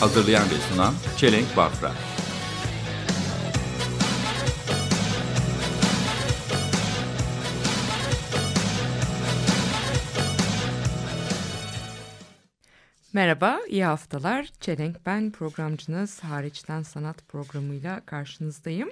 Hazırlayan ve sunan Çelenk Bafra Merhaba, iyi haftalar. Çelenk ben, programcınız Hariçten Sanat programıyla karşınızdayım.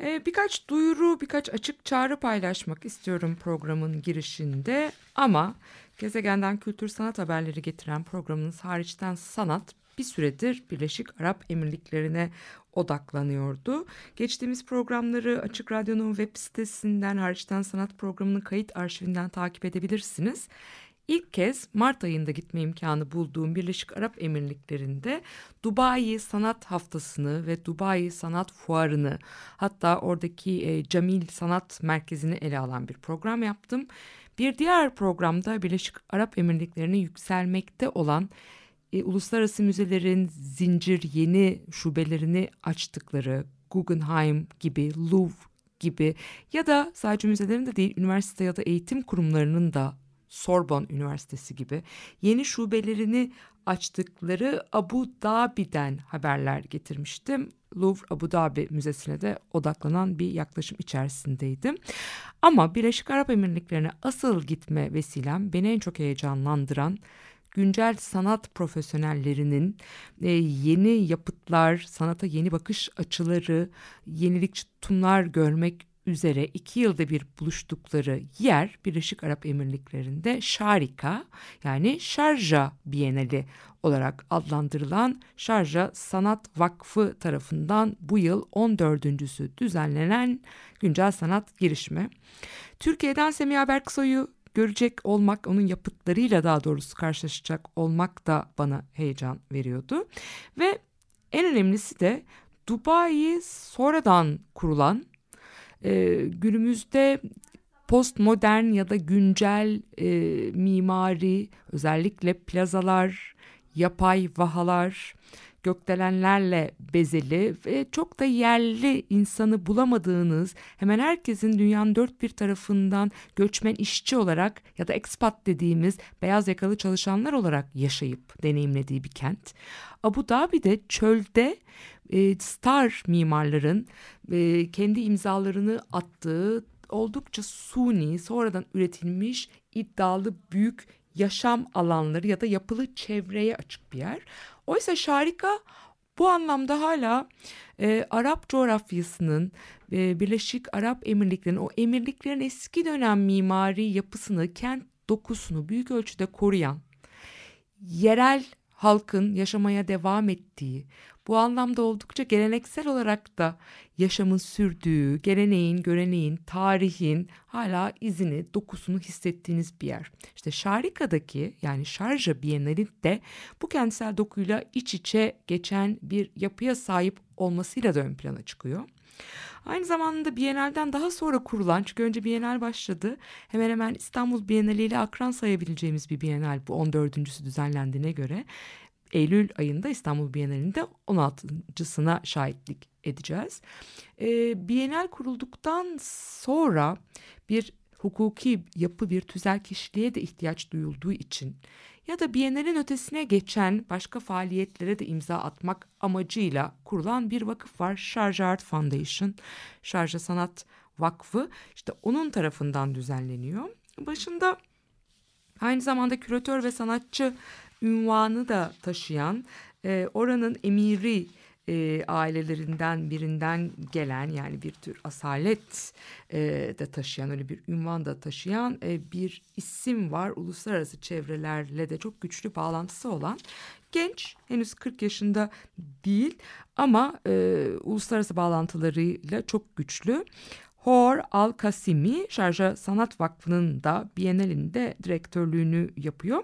Ee, birkaç duyuru, birkaç açık çağrı paylaşmak istiyorum programın girişinde. Ama gezegenden kültür sanat haberleri getiren programımız Hariçten Sanat bir süredir Birleşik Arap Emirlikleri'ne odaklanıyordu. Geçtiğimiz programları Açık Radyo'nun web sitesinden Hariçten Sanat programının kayıt arşivinden takip edebilirsiniz. İlk kez Mart ayında gitme imkanı bulduğum Birleşik Arap Emirlikleri'nde Dubai Sanat Haftası'nı ve Dubai Sanat Fuarı'nı hatta oradaki e, Camil Sanat Merkezi'ni ele alan bir program yaptım. Bir diğer programda Birleşik Arap Emirlikleri'ne yükselmekte olan e, uluslararası müzelerin zincir yeni şubelerini açtıkları Guggenheim gibi, Louvre gibi ya da sadece müzelerin de değil üniversite ya da eğitim kurumlarının da Sorbonne Üniversitesi gibi yeni şubelerini açtıkları Abu Dhabi'den haberler getirmiştim. Louvre Abu Dhabi Müzesi'ne de odaklanan bir yaklaşım içerisindeydim. Ama Birleşik Arap Emirlikleri'ne asıl gitme vesilem beni en çok heyecanlandıran güncel sanat profesyonellerinin e, yeni yapıtlar, sanata yeni bakış açıları, yenilikçi tutumlar görmek üzere iki yılda bir buluştukları yer Birleşik Arap Emirlikleri'nde Şarika yani Şarja Bienali olarak adlandırılan Şarja Sanat Vakfı tarafından bu yıl 14.sü düzenlenen güncel sanat girişimi. Türkiye'den Semiha Berksoy'u görecek olmak, onun yapıtlarıyla daha doğrusu karşılaşacak olmak da bana heyecan veriyordu. Ve en önemlisi de Dubai sonradan kurulan e, günümüzde postmodern ya da güncel e, mimari özellikle plazalar, yapay vahalar, gökdelenlerle bezeli ve çok da yerli insanı bulamadığınız hemen herkesin dünyanın dört bir tarafından göçmen işçi olarak ya da expat dediğimiz beyaz yakalı çalışanlar olarak yaşayıp deneyimlediği bir kent. Abu Dhabi'de çölde e, star mimarların e, kendi imzalarını attığı oldukça suni sonradan üretilmiş iddialı büyük yaşam alanları ya da yapılı çevreye açık bir yer. Oysa Şarika bu anlamda hala e, Arap coğrafyasının e, Birleşik Arap Emirlikleri'nin o emirliklerin eski dönem mimari yapısını, kent dokusunu büyük ölçüde koruyan, yerel halkın yaşamaya devam ettiği, bu anlamda oldukça geleneksel olarak da yaşamın sürdüğü, geleneğin, göreneğin, tarihin hala izini, dokusunu hissettiğiniz bir yer. İşte Şarika'daki yani Şarja Bienali bu kentsel dokuyla iç içe geçen bir yapıya sahip olmasıyla da ön plana çıkıyor. Aynı zamanda Bienal'den daha sonra kurulan çünkü önce Bienal başladı. Hemen hemen İstanbul Bienali ile akran sayabileceğimiz bir Bienal bu 14.sü düzenlendiğine göre. Eylül ayında İstanbul Bienalinde 16.sına şahitlik edeceğiz. E, Bienal kurulduktan sonra bir hukuki yapı bir tüzel kişiliğe de ihtiyaç duyulduğu için ya da Bienal'in ötesine geçen başka faaliyetlere de imza atmak amacıyla kurulan bir vakıf var. Şarja Art Foundation, Şarja Sanat Vakfı işte onun tarafından düzenleniyor. Başında aynı zamanda küratör ve sanatçı ünvanı da taşıyan e, oranın emiri e, ailelerinden birinden gelen yani bir tür asalet e, de taşıyan öyle bir ünvan da taşıyan e, bir isim var. Uluslararası çevrelerle de çok güçlü bağlantısı olan genç henüz 40 yaşında değil ama e, uluslararası bağlantılarıyla çok güçlü. Hor Al-Kasimi Şarja Sanat Vakfı'nın da Bienalinde direktörlüğünü yapıyor.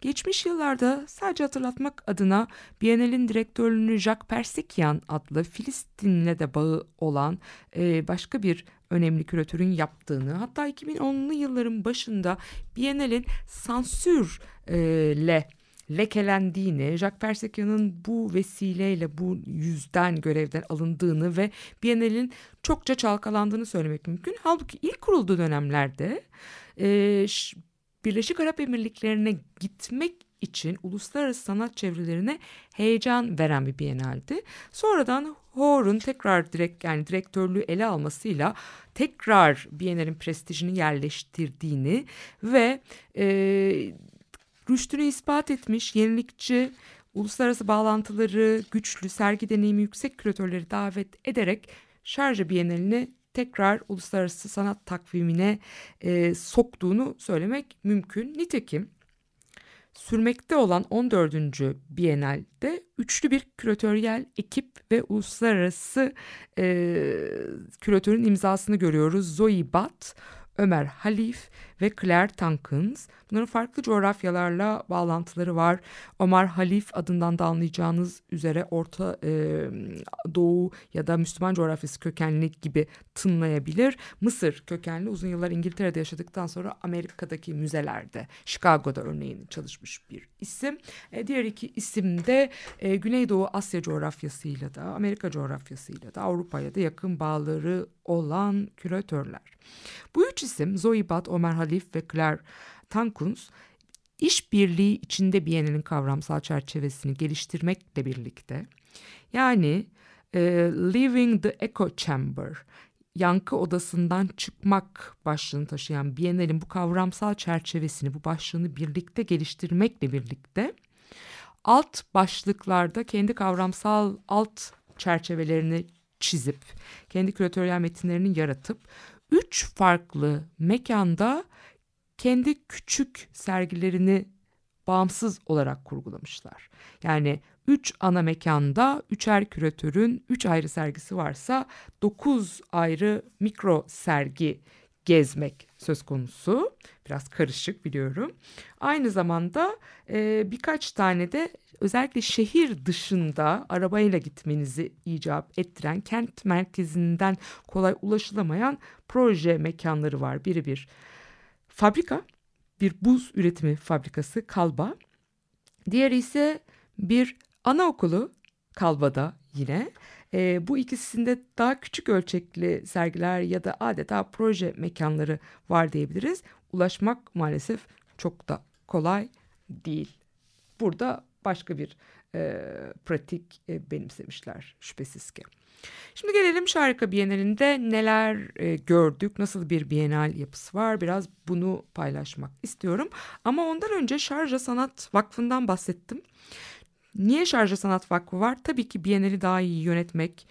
Geçmiş yıllarda sadece hatırlatmak adına Bienal'in direktörlüğünü Jacques Persikyan adlı Filistin'le de bağı olan e, başka bir önemli küratörün yaptığını hatta 2010'lu yılların başında Bienal'in sansürle lekelendiğini, Jacques Persekyan'ın bu vesileyle bu yüzden görevden alındığını ve Biennale'in çokça çalkalandığını söylemek mümkün. Halbuki ilk kurulduğu dönemlerde e, Birleşik Arap Emirlikleri'ne gitmek için uluslararası sanat çevrelerine heyecan veren bir Biennale'di. Sonradan Hore'un tekrar direkt yani direktörlüğü ele almasıyla tekrar Biennale'in prestijini yerleştirdiğini ve e, rüştünü ispat etmiş yenilikçi, uluslararası bağlantıları güçlü, sergi deneyimi yüksek küratörleri davet ederek Şarja Bienalini tekrar uluslararası sanat takvimine e, soktuğunu söylemek mümkün. Nitekim sürmekte olan 14. Bienal'de üçlü bir küratöryel ekip ve uluslararası e, küratörün imzasını görüyoruz. Zoe Bat, Ömer Halif ve Claire Tankins. Bunların farklı coğrafyalarla bağlantıları var. Ömer Halif adından da anlayacağınız üzere Orta e, Doğu ya da Müslüman coğrafyası kökenli gibi tınlayabilir. Mısır kökenli uzun yıllar İngiltere'de yaşadıktan sonra Amerika'daki müzelerde, Chicago'da örneğin çalışmış bir isim. E, diğer iki isim de e, Güneydoğu Asya coğrafyasıyla da Amerika coğrafyasıyla da Avrupa'ya da yakın bağları olan küratörler. Bu üç isim Zoe Bat, Ömer Halif ve Claire Tankuns işbirliği içinde Biennale'nin kavramsal çerçevesini geliştirmekle birlikte yani e, Leaving the Echo Chamber yankı odasından çıkmak başlığını taşıyan Biennale'in bu kavramsal çerçevesini bu başlığını birlikte geliştirmekle birlikte alt başlıklarda kendi kavramsal alt çerçevelerini çizip kendi küratöryel metinlerini yaratıp üç farklı mekanda kendi küçük sergilerini bağımsız olarak kurgulamışlar. Yani üç ana mekanda üçer küratörün üç ayrı sergisi varsa dokuz ayrı mikro sergi gezmek söz konusu. Biraz karışık biliyorum. Aynı zamanda e, birkaç tane de özellikle şehir dışında arabayla gitmenizi icap ettiren kent merkezinden kolay ulaşılamayan proje mekanları var. Biri bir fabrika, bir buz üretimi fabrikası Kalba. Diğeri ise bir anaokulu Kalba'da yine. E, bu ikisinde daha küçük ölçekli sergiler ya da adeta proje mekanları var diyebiliriz. Ulaşmak maalesef çok da kolay değil. Burada başka bir e, pratik e, benimsemişler şüphesiz ki. Şimdi gelelim Şarika Bienalinde neler e, gördük, nasıl bir bienal yapısı var biraz bunu paylaşmak istiyorum. Ama ondan önce Şarja Sanat Vakfı'ndan bahsettim. Niye Şarja Sanat Vakfı var? Tabii ki Bienali daha iyi yönetmek,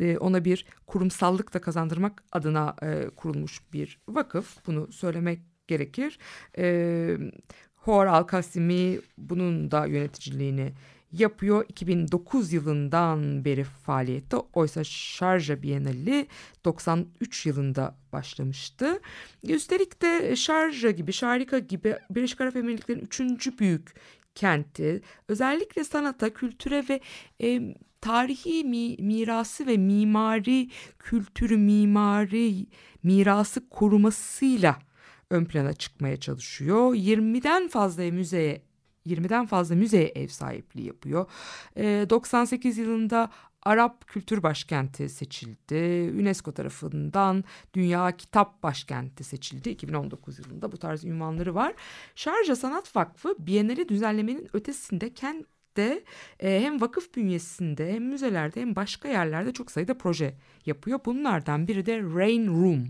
e, ona bir kurumsallık da kazandırmak adına e, kurulmuş bir vakıf. Bunu söylemek gerekir. E, Hor Al-Kasimi bunun da yöneticiliğini yapıyor. 2009 yılından beri faaliyette. Oysa Şarja Bienali 93 yılında başlamıştı. Üstelik de Şarja gibi, Şarika gibi Birleşik Arap Emirlikleri'nin üçüncü büyük kenti. Özellikle sanata, kültüre ve e, tarihi mi, mirası ve mimari kültürü, mimari mirası korumasıyla ön plana çıkmaya çalışıyor. 20'den fazla müzeye 20'den fazla müzeye ev sahipliği yapıyor. E, 98 yılında Arap Kültür Başkenti seçildi. UNESCO tarafından Dünya Kitap Başkenti seçildi. 2019 yılında bu tarz ünvanları var. Şarja Sanat Vakfı Biennale düzenlemenin ötesinde kent de e, hem vakıf bünyesinde hem müzelerde hem başka yerlerde çok sayıda proje yapıyor. Bunlardan biri de Rain Room.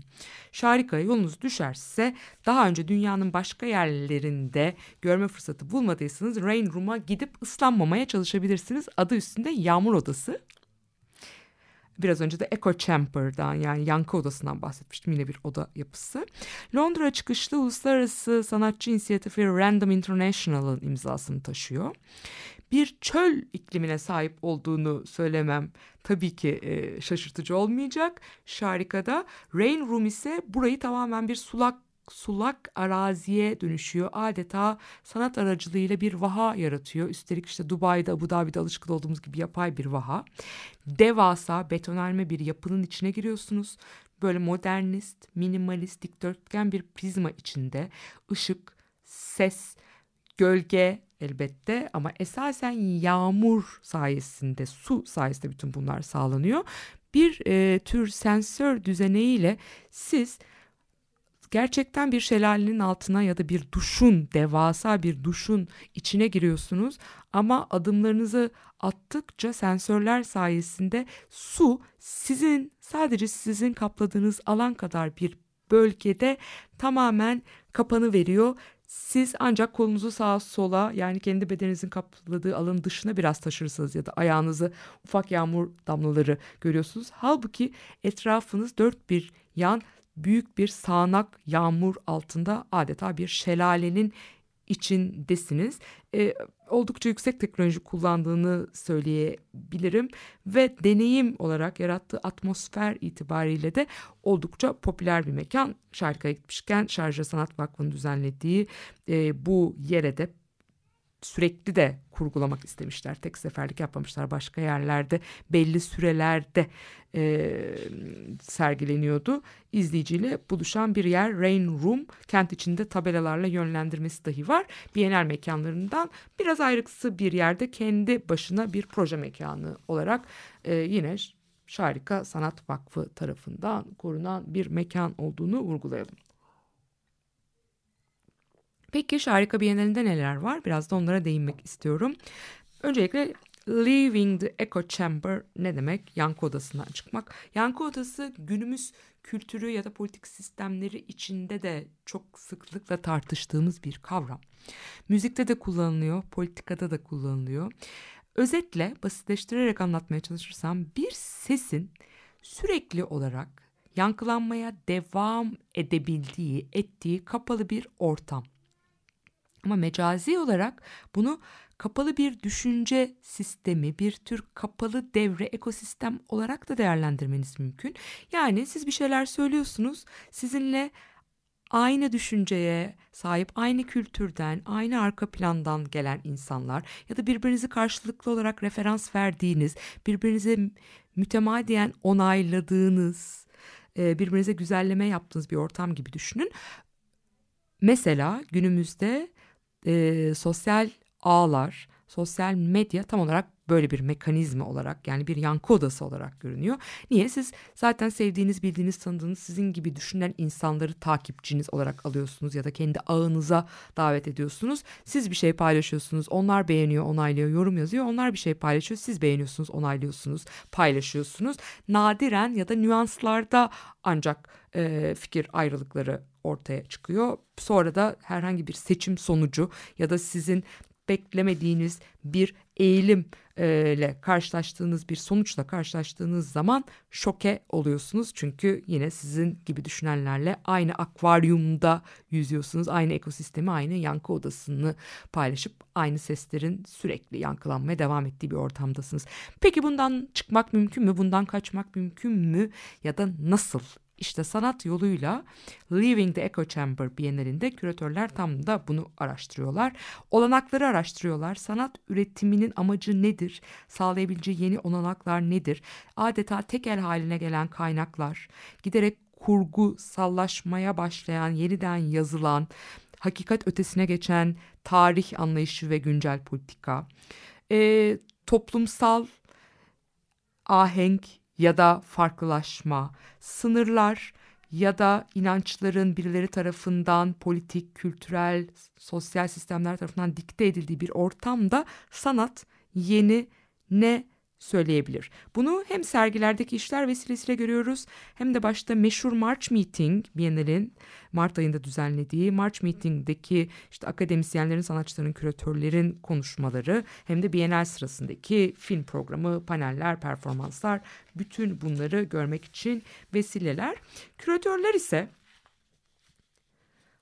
Şarika'ya yolunuz düşerse daha önce dünyanın başka yerlerinde görme fırsatı bulmadıysanız Rain Room'a gidip ıslanmamaya çalışabilirsiniz. Adı üstünde yağmur odası. Biraz önce de Echo Chamber'dan yani yankı odasından bahsetmiştim yine bir oda yapısı. Londra çıkışlı uluslararası sanatçı inisiyatifi Random International'ın imzasını taşıyor. bir çöl iklimine sahip olduğunu söylemem tabii ki e, şaşırtıcı olmayacak. Şarika'da Rain Room ise burayı tamamen bir sulak sulak araziye dönüşüyor. Adeta sanat aracılığıyla bir vaha yaratıyor. Üstelik işte Dubai'de, Abu Dhabi'de alışık olduğumuz gibi yapay bir vaha. Devasa betonarme bir yapının içine giriyorsunuz. Böyle modernist, minimalist, dikdörtgen bir prizma içinde ışık, ses, gölge elbette ama esasen yağmur sayesinde, su sayesinde bütün bunlar sağlanıyor. Bir e, tür sensör düzeneğiyle siz gerçekten bir şelalenin altına ya da bir duşun, devasa bir duşun içine giriyorsunuz ama adımlarınızı attıkça sensörler sayesinde su sizin sadece sizin kapladığınız alan kadar bir bölgede tamamen kapanı veriyor. Siz ancak kolunuzu sağa sola yani kendi bedeninizin kapladığı alanın dışına biraz taşırsanız ya da ayağınızı ufak yağmur damlaları görüyorsunuz. Halbuki etrafınız dört bir yan büyük bir sağanak yağmur altında adeta bir şelalenin içindesiniz. Ee, oldukça yüksek teknoloji kullandığını söyleyebilirim ve deneyim olarak yarattığı atmosfer itibariyle de oldukça popüler bir mekan. Şarkıya gitmişken Şarjı Sanat Vakfı'nın düzenlediği e, bu yere de sürekli de kurgulamak istemişler. Tek seferlik yapmamışlar. Başka yerlerde belli sürelerde e, sergileniyordu. İzleyiciyle buluşan bir yer Rain Room. Kent içinde tabelalarla yönlendirmesi dahi var. Bienal mekanlarından biraz ayrıksı bir yerde kendi başına bir proje mekanı olarak e, yine Şarika Sanat Vakfı tarafından korunan bir mekan olduğunu vurgulayalım. Peki Şarika Bienalinde neler var? Biraz da onlara değinmek istiyorum. Öncelikle Leaving the Echo Chamber ne demek? Yankı odasından çıkmak. Yankı odası günümüz kültürü ya da politik sistemleri içinde de çok sıklıkla tartıştığımız bir kavram. Müzikte de kullanılıyor, politikada da kullanılıyor. Özetle basitleştirerek anlatmaya çalışırsam bir sesin sürekli olarak yankılanmaya devam edebildiği, ettiği kapalı bir ortam. Ama mecazi olarak bunu kapalı bir düşünce sistemi, bir tür kapalı devre ekosistem olarak da değerlendirmeniz mümkün. Yani siz bir şeyler söylüyorsunuz, sizinle aynı düşünceye sahip, aynı kültürden, aynı arka plandan gelen insanlar ya da birbirinizi karşılıklı olarak referans verdiğiniz, birbirinize mütemadiyen onayladığınız, birbirinize güzelleme yaptığınız bir ortam gibi düşünün. Mesela günümüzde e, sosyal ağlar, sosyal medya tam olarak böyle bir mekanizma olarak yani bir yankı odası olarak görünüyor. Niye? Siz zaten sevdiğiniz, bildiğiniz, tanıdığınız sizin gibi düşünen insanları takipçiniz olarak alıyorsunuz ya da kendi ağınıza davet ediyorsunuz. Siz bir şey paylaşıyorsunuz, onlar beğeniyor, onaylıyor, yorum yazıyor. Onlar bir şey paylaşıyor, siz beğeniyorsunuz, onaylıyorsunuz, paylaşıyorsunuz. Nadiren ya da nüanslarda ancak e, fikir ayrılıkları ortaya çıkıyor. Sonra da herhangi bir seçim sonucu ya da sizin beklemediğiniz bir eğilim ile karşılaştığınız bir sonuçla karşılaştığınız zaman şoke oluyorsunuz. Çünkü yine sizin gibi düşünenlerle aynı akvaryumda yüzüyorsunuz. Aynı ekosistemi, aynı yankı odasını paylaşıp aynı seslerin sürekli yankılanmaya devam ettiği bir ortamdasınız. Peki bundan çıkmak mümkün mü? Bundan kaçmak mümkün mü? Ya da nasıl işte sanat yoluyla Leaving the Echo Chamber Bienalinde küratörler tam da bunu araştırıyorlar. Olanakları araştırıyorlar. Sanat üretiminin amacı nedir? Sağlayabileceği yeni olanaklar nedir? Adeta tekel haline gelen kaynaklar, giderek kurgu sallaşmaya başlayan, yeniden yazılan, hakikat ötesine geçen tarih anlayışı ve güncel politika, e, toplumsal ahenk ya da farklılaşma, sınırlar ya da inançların birileri tarafından politik, kültürel, sosyal sistemler tarafından dikte edildiği bir ortamda sanat yeni ne söyleyebilir. Bunu hem sergilerdeki işler vesilesiyle görüyoruz hem de başta meşhur March Meeting Biennial'in Mart ayında düzenlediği March Meeting'deki işte akademisyenlerin, sanatçıların, küratörlerin konuşmaları hem de Bienal sırasındaki film programı, paneller, performanslar bütün bunları görmek için vesileler. Küratörler ise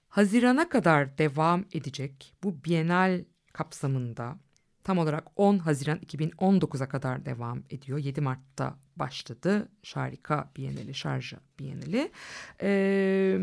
Hazirana kadar devam edecek bu Bienal kapsamında tam olarak 10 Haziran 2019'a kadar devam ediyor. 7 Mart'ta başladı Şarika Bienali, Şarja Bienali. Ee,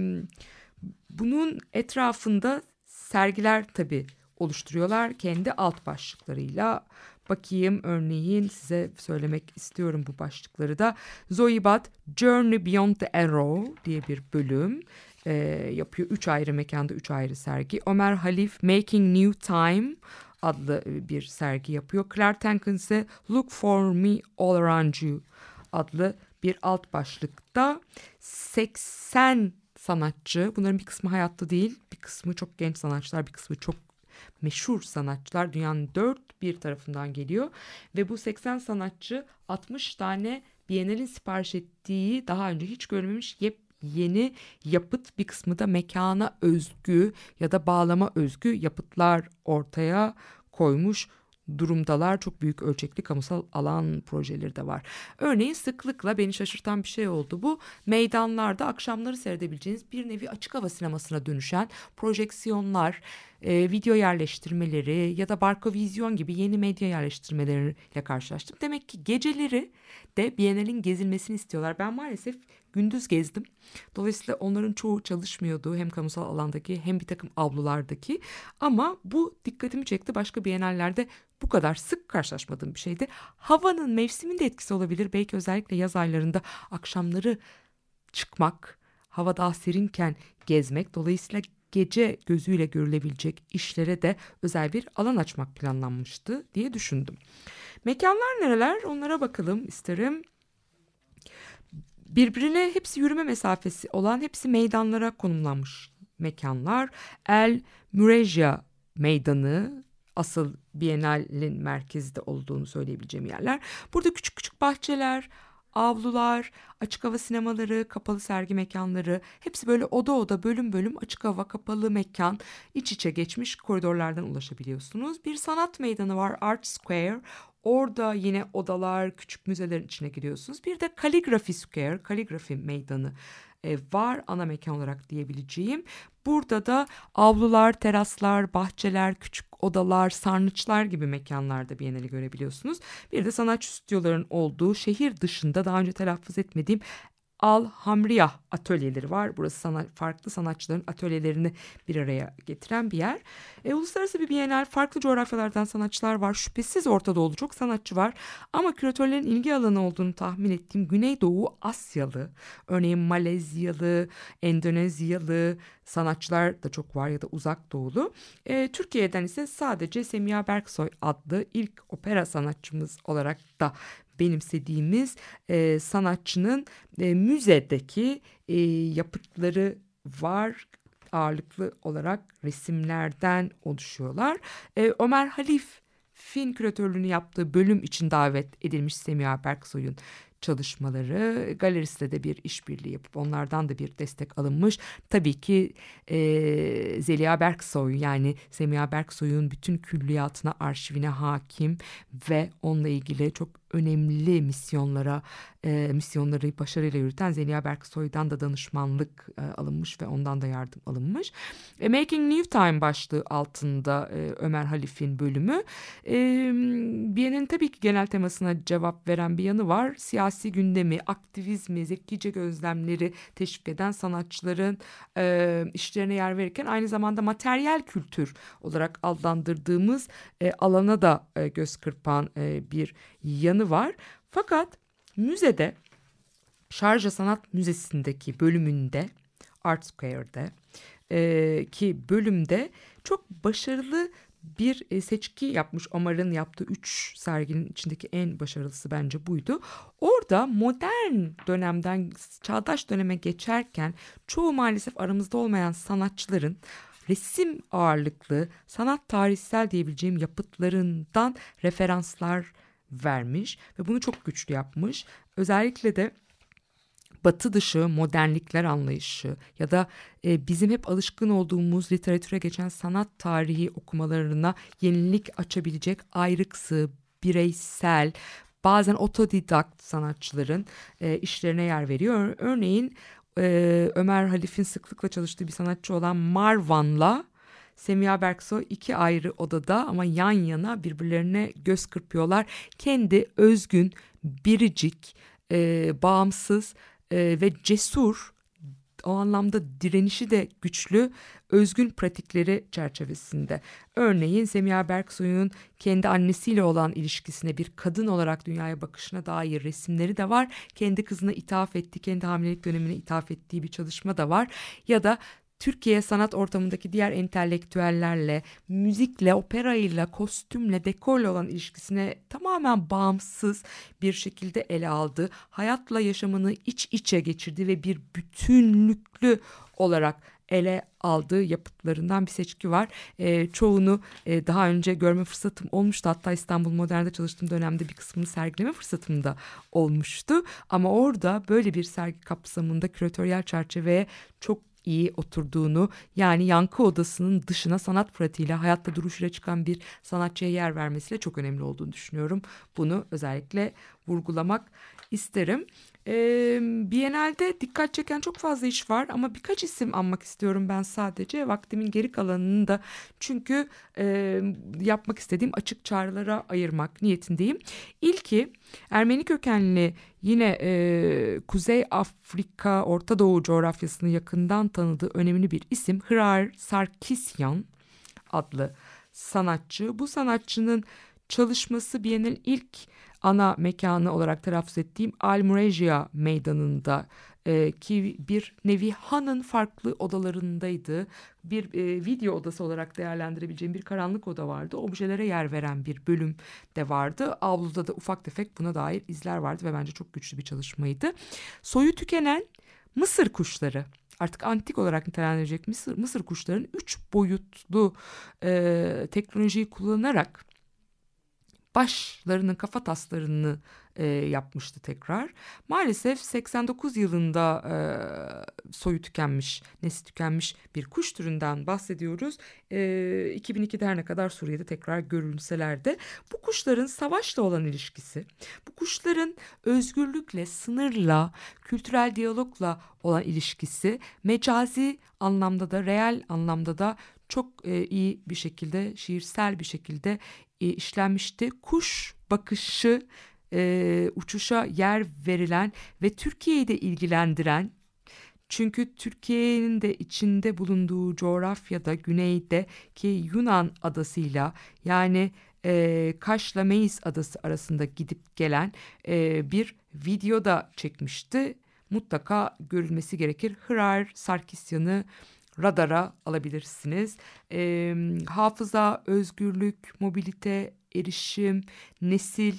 bunun etrafında sergiler tabii oluşturuyorlar kendi alt başlıklarıyla. Bakayım örneğin size söylemek istiyorum bu başlıkları da. Zoe Bad Journey Beyond the Arrow diye bir bölüm e, yapıyor. Üç ayrı mekanda üç ayrı sergi. Ömer Halif Making New Time adlı bir sergi yapıyor. Claire Tenkin ise Look For Me All Around You adlı bir alt başlıkta 80 sanatçı bunların bir kısmı hayatta değil bir kısmı çok genç sanatçılar bir kısmı çok meşhur sanatçılar dünyanın dört bir tarafından geliyor ve bu 80 sanatçı 60 tane Biennale'in sipariş ettiği daha önce hiç görülmemiş yep yeni yapıt bir kısmı da mekana özgü ya da bağlama özgü yapıtlar ortaya koymuş durumdalar. Çok büyük ölçekli kamusal alan projeleri de var. Örneğin sıklıkla beni şaşırtan bir şey oldu. Bu meydanlarda akşamları seyredebileceğiniz bir nevi açık hava sinemasına dönüşen projeksiyonlar, e, video yerleştirmeleri ya da Barkovizyon gibi yeni medya yerleştirmeleriyle karşılaştım. Demek ki geceleri de Biennale'in gezilmesini istiyorlar. Ben maalesef gündüz gezdim. Dolayısıyla onların çoğu çalışmıyordu hem kamusal alandaki hem bir takım avlulardaki. Ama bu dikkatimi çekti. Başka Biennale'lerde bu kadar sık karşılaşmadığım bir şeydi. Havanın mevsimin de etkisi olabilir. Belki özellikle yaz aylarında akşamları çıkmak, hava daha serinken gezmek. Dolayısıyla gece gözüyle görülebilecek işlere de özel bir alan açmak planlanmıştı diye düşündüm. Mekanlar nereler onlara bakalım isterim. Birbirine hepsi yürüme mesafesi olan hepsi meydanlara konumlanmış mekanlar. El Mureja Meydanı asıl Biennale'in merkezde olduğunu söyleyebileceğim yerler. Burada küçük küçük bahçeler, avlular, açık hava sinemaları, kapalı sergi mekanları hepsi böyle oda oda bölüm bölüm açık hava kapalı mekan iç içe geçmiş koridorlardan ulaşabiliyorsunuz. Bir sanat meydanı var Art Square. Orada yine odalar, küçük müzelerin içine giriyorsunuz. Bir de Calligraphy Square, kaligrafi meydanı e, var ana mekan olarak diyebileceğim. Burada da avlular, teraslar, bahçeler, küçük odalar, sarnıçlar gibi mekanlarda Biennale'i görebiliyorsunuz. Bir de sanatçı stüdyoların olduğu şehir dışında daha önce telaffuz etmediğim Al Hamriyah atölyeleri var. Burası sana, farklı sanatçıların atölyelerini bir araya getiren bir yer. E, uluslararası bir bienal farklı coğrafyalardan sanatçılar var. Şüphesiz Orta Doğulu çok sanatçı var. Ama küratörlerin ilgi alanı olduğunu tahmin ettiğim Güneydoğu Asyalı, örneğin Malezyalı, Endonezyalı sanatçılar da çok var ya da uzak doğulu. E, Türkiye'den ise sadece Semiha Berksoy adlı ilk opera sanatçımız olarak da benimsediğimiz e, sanatçının e, müzedeki e, yapıtları var ağırlıklı olarak resimlerden oluşuyorlar. E, Ömer Halif Fin küratörlüğünü yaptığı bölüm için davet edilmiş Semiha Berksoy'un çalışmaları galeristle de bir işbirliği yapıp onlardan da bir destek alınmış. Tabii ki e, Zeliha Berksoy yani Semiha Berksoy'un bütün külliyatına arşivine hakim ve onunla ilgili çok önemli misyonlara e, misyonları başarıyla yürüten Zeliha Berksoy'dan da danışmanlık e, alınmış ve ondan da yardım alınmış. E, Making New Time başlığı altında e, Ömer Halif'in bölümü. E, Biyenin tabii ki genel temasına cevap veren bir yanı var. Siyasi gündemi, aktivizmi, zekice gözlemleri teşvik eden sanatçıların e, işlerine yer verirken aynı zamanda materyal kültür olarak adlandırdığımız e, alana da e, göz kırpan e, bir yanı var. Fakat müzede Şarja Sanat Müzesi'ndeki bölümünde Art Square'de e, ki bölümde çok başarılı bir e, seçki yapmış Omar'ın yaptığı üç serginin içindeki en başarılısı bence buydu. Orada modern dönemden çağdaş döneme geçerken çoğu maalesef aramızda olmayan sanatçıların resim ağırlıklı sanat tarihsel diyebileceğim yapıtlarından referanslar vermiş ve bunu çok güçlü yapmış. Özellikle de batı dışı modernlikler anlayışı ya da e, bizim hep alışkın olduğumuz literatüre geçen sanat tarihi okumalarına yenilik açabilecek ayrıksı, bireysel, bazen otodidakt sanatçıların e, işlerine yer veriyor. Örneğin e, Ömer Halif'in sıklıkla çalıştığı bir sanatçı olan Marvan'la Semiha Berksoy iki ayrı odada ama yan yana birbirlerine göz kırpıyorlar. Kendi özgün, biricik, e, bağımsız e, ve cesur o anlamda direnişi de güçlü özgün pratikleri çerçevesinde. Örneğin Semiha Berksoy'un kendi annesiyle olan ilişkisine bir kadın olarak dünyaya bakışına dair resimleri de var. Kendi kızına ithaf ettiği, kendi hamilelik dönemine ithaf ettiği bir çalışma da var. Ya da Türkiye sanat ortamındaki diğer entelektüellerle, müzikle, operayla, kostümle, dekorla olan ilişkisine tamamen bağımsız bir şekilde ele aldı. Hayatla yaşamını iç içe geçirdi ve bir bütünlüklü olarak ele aldığı yapıtlarından bir seçki var. E, çoğunu e, daha önce görme fırsatım olmuştu. Hatta İstanbul Modern'de çalıştığım dönemde bir kısmını sergileme fırsatım da olmuştu. Ama orada böyle bir sergi kapsamında küratöryel çerçeveye çok iyi oturduğunu yani yankı odasının dışına sanat pratiğiyle hayatta duruşuyla çıkan bir sanatçıya yer vermesiyle çok önemli olduğunu düşünüyorum. Bunu özellikle vurgulamak isterim. E, Biennale'de dikkat çeken çok fazla iş var ama birkaç isim anmak istiyorum ben sadece vaktimin geri kalanını da çünkü e, yapmak istediğim açık çağrılara ayırmak niyetindeyim. İlki Ermeni kökenli yine e, Kuzey Afrika Orta Doğu coğrafyasını yakından tanıdığı önemli bir isim Hrar Sarkisyan adlı sanatçı. Bu sanatçının çalışması Biennale'in ilk ana mekanı olarak telaffuz ettiğim Almuregia meydanında e, ki bir nevi Han'ın farklı odalarındaydı. Bir e, video odası olarak değerlendirebileceğim bir karanlık oda vardı. Objelere yer veren bir bölüm de vardı. Avluda da ufak tefek buna dair izler vardı ve bence çok güçlü bir çalışmaydı. Soyu tükenen Mısır kuşları artık antik olarak nitelendirecek Mısır, Mısır kuşlarının üç boyutlu e, teknolojiyi kullanarak başlarının kafa taslarını e, yapmıştı tekrar. Maalesef 89 yılında e, soyu tükenmiş, nesli tükenmiş bir kuş türünden bahsediyoruz. E, 2002'de her ne kadar Suriye'de tekrar görülseler de bu kuşların savaşla olan ilişkisi, bu kuşların özgürlükle, sınırla, kültürel diyalogla olan ilişkisi mecazi anlamda da, reel anlamda da çok e, iyi bir şekilde, şiirsel bir şekilde e, işlenmişti. Kuş bakışı e, uçuşa yer verilen ve Türkiye'yi de ilgilendiren çünkü Türkiye'nin de içinde bulunduğu coğrafyada güneyde ki Yunan adasıyla yani e, Kaş'la Meis adası arasında gidip gelen e, bir video da çekmişti. Mutlaka görülmesi gerekir. Hırar Sarkisyan'ı radara alabilirsiniz. E, hafıza, özgürlük, mobilite, erişim, nesil,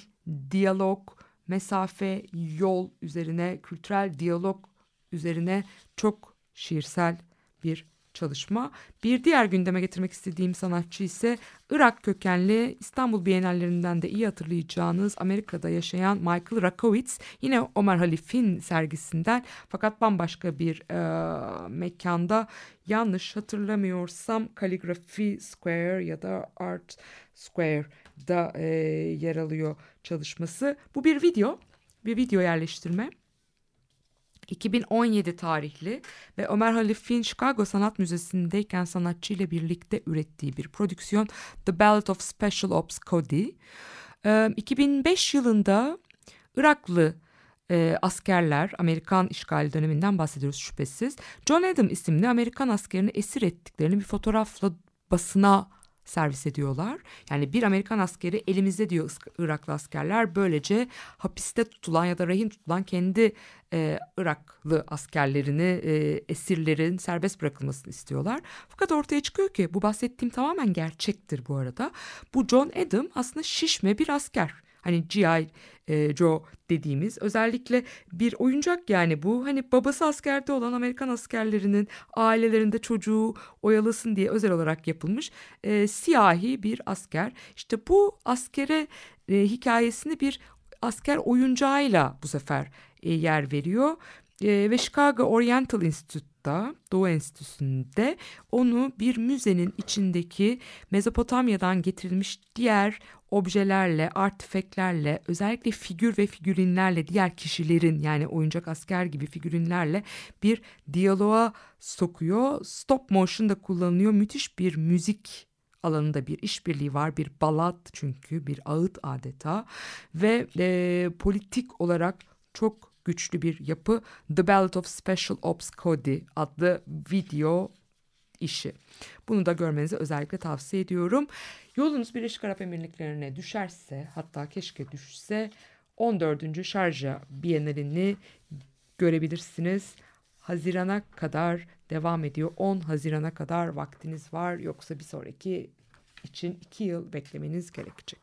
diyalog, mesafe, yol üzerine, kültürel diyalog üzerine çok şiirsel bir çalışma. Bir diğer gündeme getirmek istediğim sanatçı ise Irak kökenli İstanbul Bienallerinden de iyi hatırlayacağınız Amerika'da yaşayan Michael Rakowitz. Yine Omar Halif'in sergisinden fakat bambaşka bir e, mekanda yanlış hatırlamıyorsam Calligraphy Square ya da Art Square'da e, yer alıyor çalışması. Bu bir video, bir video yerleştirme. 2017 tarihli ve Ömer Halif'in Chicago Sanat Müzesi'ndeyken sanatçı ile birlikte ürettiği bir prodüksiyon The Ballad of Special Ops Cody. 2005 yılında Iraklı e, askerler Amerikan işgali döneminden bahsediyoruz şüphesiz. John Adam isimli Amerikan askerini esir ettiklerini bir fotoğrafla basına servis ediyorlar. Yani bir Amerikan askeri elimizde diyor Iraklı askerler böylece hapiste tutulan ya da rehin tutulan kendi e, Iraklı askerlerini e, esirlerin serbest bırakılmasını istiyorlar. Fakat ortaya çıkıyor ki bu bahsettiğim tamamen gerçektir bu arada. Bu John Adam aslında şişme bir asker. Hani G.I. E, Joe dediğimiz özellikle bir oyuncak yani bu hani babası askerde olan Amerikan askerlerinin ailelerinde çocuğu oyalasın diye özel olarak yapılmış e, siyahi bir asker. İşte bu askere e, hikayesini bir asker oyuncağıyla bu sefer e, yer veriyor. e, ve Chicago Oriental Institute'da, Doğu Enstitüsü'nde onu bir müzenin içindeki Mezopotamya'dan getirilmiş diğer objelerle, artifeklerle, özellikle figür ve figürinlerle, diğer kişilerin yani oyuncak asker gibi figürinlerle bir diyaloğa sokuyor. Stop motion da kullanılıyor. Müthiş bir müzik alanında bir işbirliği var. Bir balat çünkü bir ağıt adeta ve e, politik olarak çok güçlü bir yapı. The Ballad of Special Ops Cody adlı video işi. Bunu da görmenizi özellikle tavsiye ediyorum. Yolunuz Birleşik Arap Emirlikleri'ne düşerse hatta keşke düşse 14. Şarja Bienalini görebilirsiniz. Hazirana kadar devam ediyor. 10 Haziran'a kadar vaktiniz var. Yoksa bir sonraki için 2 yıl beklemeniz gerekecek.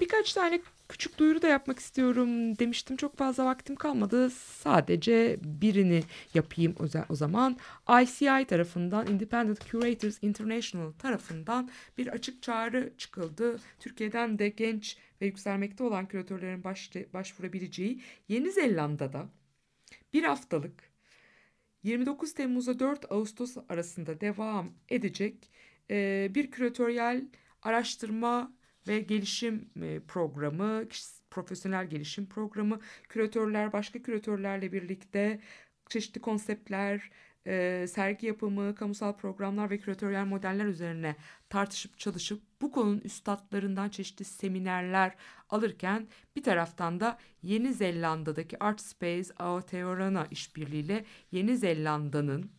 Birkaç tane küçük duyuru da yapmak istiyorum demiştim. Çok fazla vaktim kalmadı. Sadece birini yapayım o zaman. ICI tarafından Independent Curators International tarafından bir açık çağrı çıkıldı. Türkiye'den de genç ve yükselmekte olan küratörlerin baş, başvurabileceği Yeni Zelanda'da bir haftalık 29 Temmuz'a 4 Ağustos arasında devam edecek bir küratöryel araştırma ve gelişim e, programı, profesyonel gelişim programı, küratörler, başka küratörlerle birlikte çeşitli konseptler, e, sergi yapımı, kamusal programlar ve küratöryel modeller üzerine tartışıp çalışıp bu konunun üstadlarından çeşitli seminerler alırken bir taraftan da Yeni Zelanda'daki Art Space Aotearoa işbirliğiyle Yeni Zelanda'nın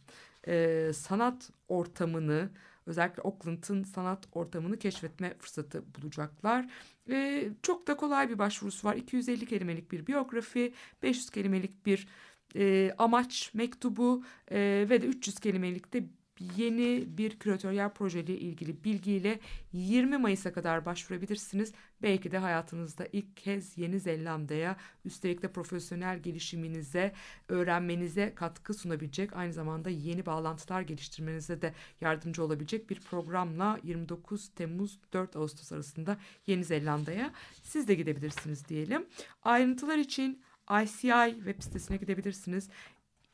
e, sanat ortamını özellikle Auckland'ın sanat ortamını keşfetme fırsatı bulacaklar. E, çok da kolay bir başvurusu var. 250 kelimelik bir biyografi, 500 kelimelik bir e, amaç mektubu e, ve de 300 kelimelik de yeni bir küratöryel projeyle ilgili bilgiyle 20 Mayıs'a kadar başvurabilirsiniz. Belki de hayatınızda ilk kez Yeni Zelanda'ya üstelik de profesyonel gelişiminize, öğrenmenize katkı sunabilecek, aynı zamanda yeni bağlantılar geliştirmenize de yardımcı olabilecek bir programla 29 Temmuz 4 Ağustos arasında Yeni Zelanda'ya siz de gidebilirsiniz diyelim. Ayrıntılar için ICI web sitesine gidebilirsiniz.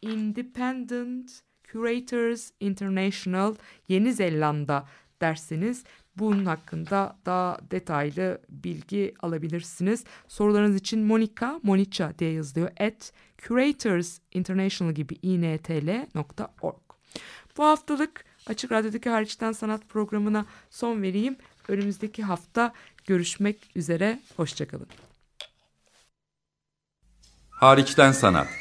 Independent Curators International Yeni Zelanda derseniz bunun hakkında daha detaylı bilgi alabilirsiniz. Sorularınız için Monica, Monica diye yazılıyor. At Curators International gibi intl.org. Bu haftalık Açık Radyo'daki hariçten sanat programına son vereyim. Önümüzdeki hafta görüşmek üzere. Hoşçakalın. Hariçten sanat.